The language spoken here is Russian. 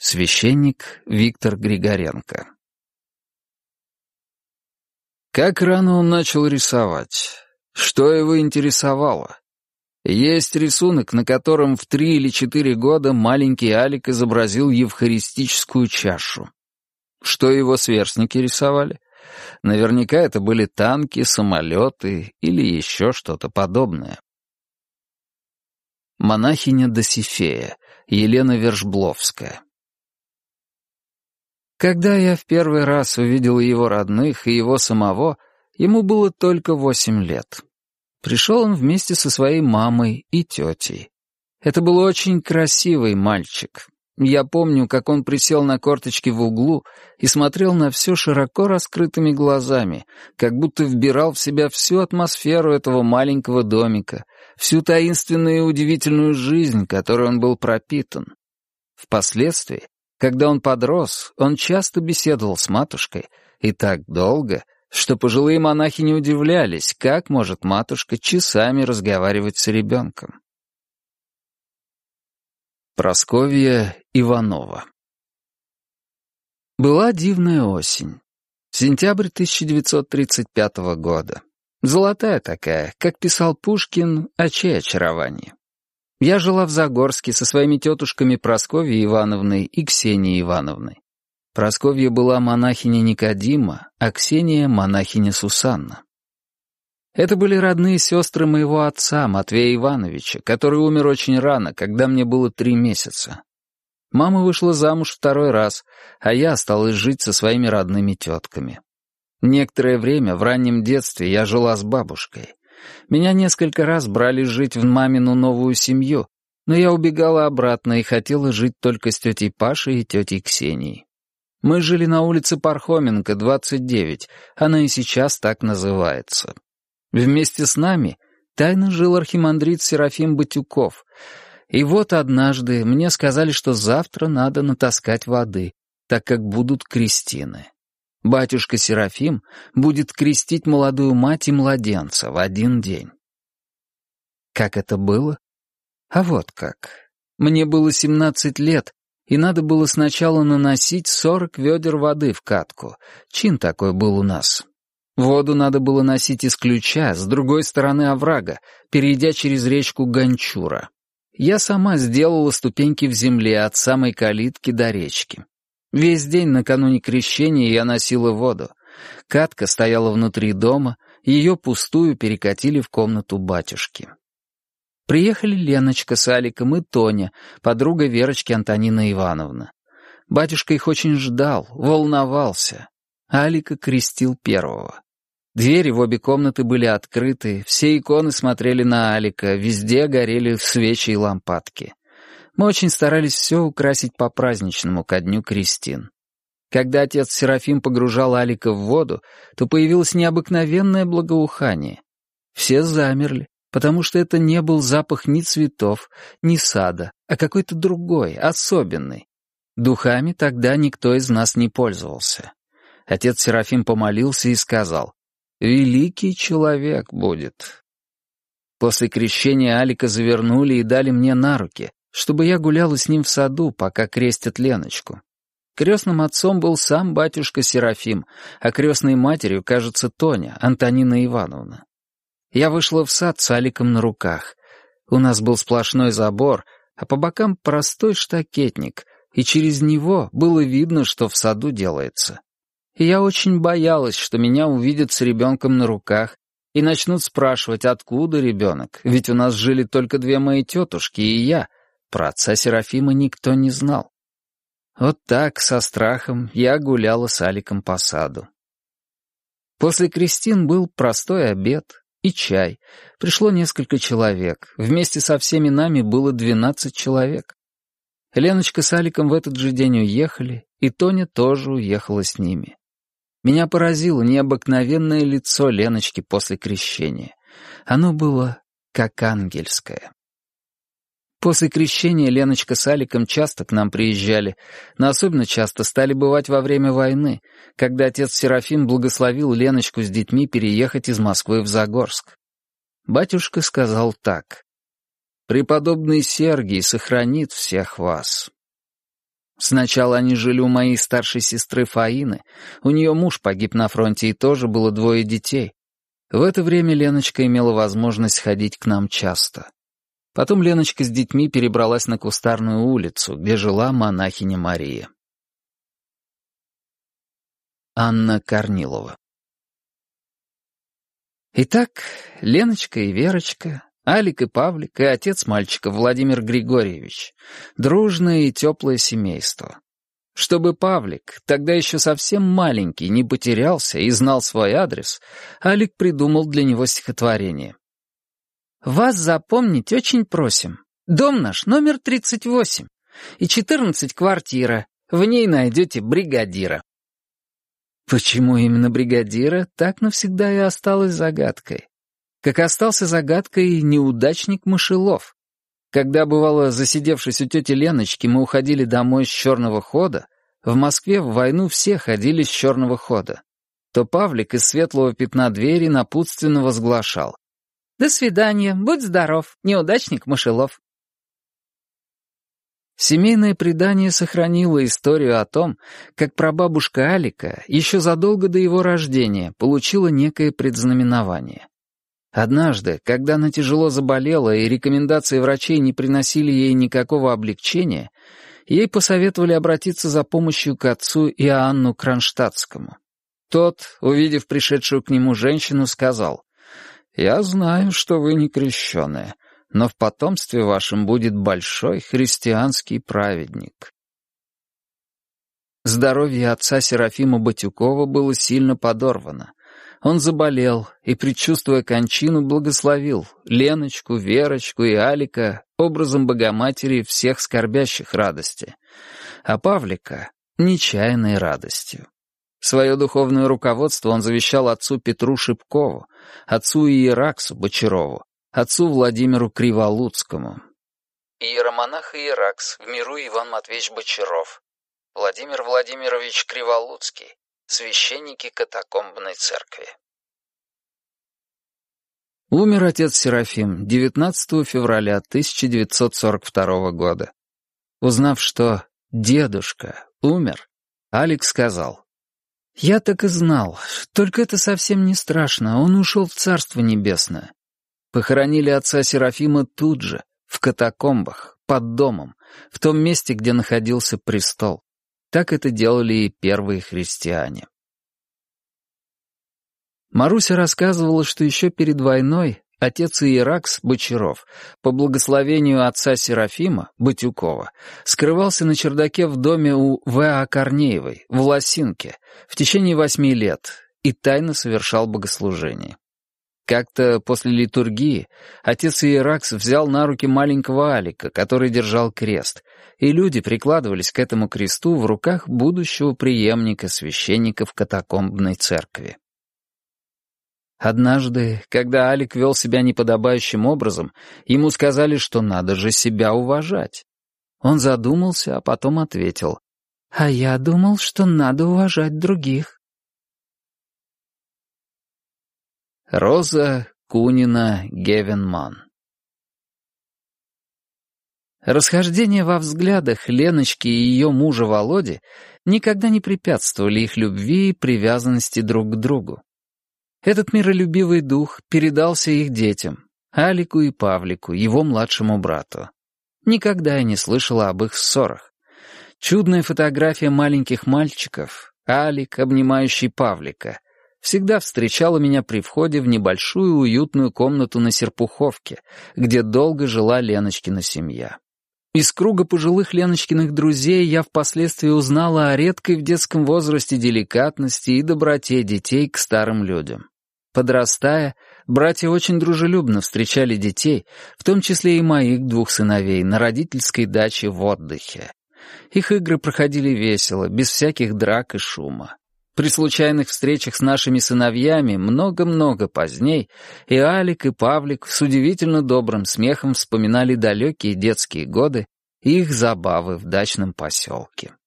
Священник Виктор Григоренко Как рано он начал рисовать? Что его интересовало? Есть рисунок, на котором в три или четыре года маленький Алик изобразил евхаристическую чашу. Что его сверстники рисовали? Наверняка это были танки, самолеты или еще что-то подобное. Монахиня Досифея, Елена Вершбловская. Когда я в первый раз увидел его родных и его самого, ему было только восемь лет. Пришел он вместе со своей мамой и тетей. Это был очень красивый мальчик. Я помню, как он присел на корточки в углу и смотрел на все широко раскрытыми глазами, как будто вбирал в себя всю атмосферу этого маленького домика, всю таинственную и удивительную жизнь, которой он был пропитан. Впоследствии, когда он подрос, он часто беседовал с матушкой, и так долго, что пожилые монахи не удивлялись, как может матушка часами разговаривать с ребенком. Просковья Иванова Была дивная осень. Сентябрь 1935 года. Золотая такая, как писал Пушкин, о чьей очаровании. Я жила в Загорске со своими тетушками Просковьей Ивановной и Ксенией Ивановной. Просковья была монахиня Никодима, а Ксения — монахиня Сусанна. Это были родные сестры моего отца, Матвея Ивановича, который умер очень рано, когда мне было три месяца. Мама вышла замуж второй раз, а я осталась жить со своими родными тетками. Некоторое время в раннем детстве я жила с бабушкой. Меня несколько раз брали жить в мамину новую семью, но я убегала обратно и хотела жить только с тетей Пашей и тетей Ксенией. Мы жили на улице Пархоменко, 29, она и сейчас так называется. Вместе с нами тайно жил архимандрит Серафим Батюков. И вот однажды мне сказали, что завтра надо натаскать воды, так как будут крестины. Батюшка Серафим будет крестить молодую мать и младенца в один день. Как это было? А вот как. Мне было 17 лет, и надо было сначала наносить сорок ведер воды в катку. Чин такой был у нас. Воду надо было носить из ключа, с другой стороны оврага, перейдя через речку Гончура. Я сама сделала ступеньки в земле от самой калитки до речки. Весь день накануне крещения я носила воду. Катка стояла внутри дома, ее пустую перекатили в комнату батюшки. Приехали Леночка с Аликом и Тоня, подруга Верочки Антонина Ивановна. Батюшка их очень ждал, волновался. Алика крестил первого. Двери в обе комнаты были открыты, все иконы смотрели на Алика, везде горели свечи и лампадки. Мы очень старались все украсить по-праздничному ко дню крестин. Когда отец Серафим погружал Алика в воду, то появилось необыкновенное благоухание. Все замерли, потому что это не был запах ни цветов, ни сада, а какой-то другой, особенный. Духами тогда никто из нас не пользовался. Отец Серафим помолился и сказал, «Великий человек будет». После крещения Алика завернули и дали мне на руки, чтобы я гуляла с ним в саду, пока крестят Леночку. Крестным отцом был сам батюшка Серафим, а крестной матерью, кажется, Тоня, Антонина Ивановна. Я вышла в сад с Аликом на руках. У нас был сплошной забор, а по бокам простой штакетник, и через него было видно, что в саду делается. И я очень боялась, что меня увидят с ребенком на руках и начнут спрашивать, откуда ребенок, ведь у нас жили только две мои тетушки и я. Про отца Серафима никто не знал. Вот так, со страхом, я гуляла с Аликом по саду. После крестин был простой обед, и чай. Пришло несколько человек. Вместе со всеми нами было двенадцать человек. Леночка с Аликом в этот же день уехали, и Тоня тоже уехала с ними. Меня поразило необыкновенное лицо Леночки после крещения. Оно было как ангельское. После крещения Леночка с Аликом часто к нам приезжали, но особенно часто стали бывать во время войны, когда отец Серафим благословил Леночку с детьми переехать из Москвы в Загорск. Батюшка сказал так. «Преподобный Сергий сохранит всех вас». Сначала они жили у моей старшей сестры Фаины. У нее муж погиб на фронте и тоже было двое детей. В это время Леночка имела возможность ходить к нам часто. Потом Леночка с детьми перебралась на Кустарную улицу, где жила монахиня Мария. Анна Корнилова Итак, Леночка и Верочка, Алик и Павлик и отец мальчика Владимир Григорьевич. Дружное и теплое семейство. Чтобы Павлик, тогда еще совсем маленький, не потерялся и знал свой адрес, Алик придумал для него стихотворение. «Вас запомнить очень просим. Дом наш номер 38 и 14 квартира. В ней найдете бригадира». Почему именно бригадира, так навсегда и осталось загадкой как остался загадкой неудачник Мышелов. Когда, бывало, засидевшись у тети Леночки, мы уходили домой с черного хода, в Москве в войну все ходили с черного хода, то Павлик из светлого пятна двери напутственно возглашал. «До свидания, будь здоров, неудачник Мышелов». Семейное предание сохранило историю о том, как прабабушка Алика еще задолго до его рождения получила некое предзнаменование. Однажды, когда она тяжело заболела и рекомендации врачей не приносили ей никакого облегчения, ей посоветовали обратиться за помощью к отцу Иоанну Кронштадтскому. Тот, увидев пришедшую к нему женщину, сказал, «Я знаю, что вы не крещеная, но в потомстве вашем будет большой христианский праведник». Здоровье отца Серафима Батюкова было сильно подорвано. Он заболел и, предчувствуя кончину, благословил Леночку, Верочку и Алика образом Богоматери всех скорбящих радости, а Павлика — нечаянной радостью. Свое духовное руководство он завещал отцу Петру Шипкову, отцу Иераксу Бочарову, отцу Владимиру Криволуцкому. Иеромонах Иеракс, в миру Иван Матвеевич Бочаров. Владимир Владимирович Криволуцкий, Священники катакомбной церкви. Умер отец Серафим 19 февраля 1942 года. Узнав, что дедушка умер, Алекс сказал, «Я так и знал, только это совсем не страшно, он ушел в Царство Небесное». Похоронили отца Серафима тут же, в катакомбах, под домом, в том месте, где находился престол. Так это делали и первые христиане. Маруся рассказывала, что еще перед войной отец Иеракс Бочаров, по благословению отца Серафима, Батюкова, скрывался на чердаке в доме у В.А. Корнеевой, в Лосинке, в течение восьми лет и тайно совершал богослужение. Как-то после литургии отец Иеракс взял на руки маленького Алика, который держал крест, и люди прикладывались к этому кресту в руках будущего преемника священника в катакомбной церкви. Однажды, когда Алик вел себя неподобающим образом, ему сказали, что надо же себя уважать. Он задумался, а потом ответил, «А я думал, что надо уважать других». Роза Кунина Гевенман Расхождения во взглядах Леночки и ее мужа Володи никогда не препятствовали их любви и привязанности друг к другу. Этот миролюбивый дух передался их детям, Алику и Павлику, его младшему брату. Никогда я не слышала об их ссорах. Чудная фотография маленьких мальчиков, Алик, обнимающий Павлика, всегда встречала меня при входе в небольшую уютную комнату на Серпуховке, где долго жила Леночкина семья. Из круга пожилых Леночкиных друзей я впоследствии узнала о редкой в детском возрасте деликатности и доброте детей к старым людям. Подрастая, братья очень дружелюбно встречали детей, в том числе и моих двух сыновей, на родительской даче в отдыхе. Их игры проходили весело, без всяких драк и шума. При случайных встречах с нашими сыновьями много-много поздней и Алик, и Павлик с удивительно добрым смехом вспоминали далекие детские годы и их забавы в дачном поселке.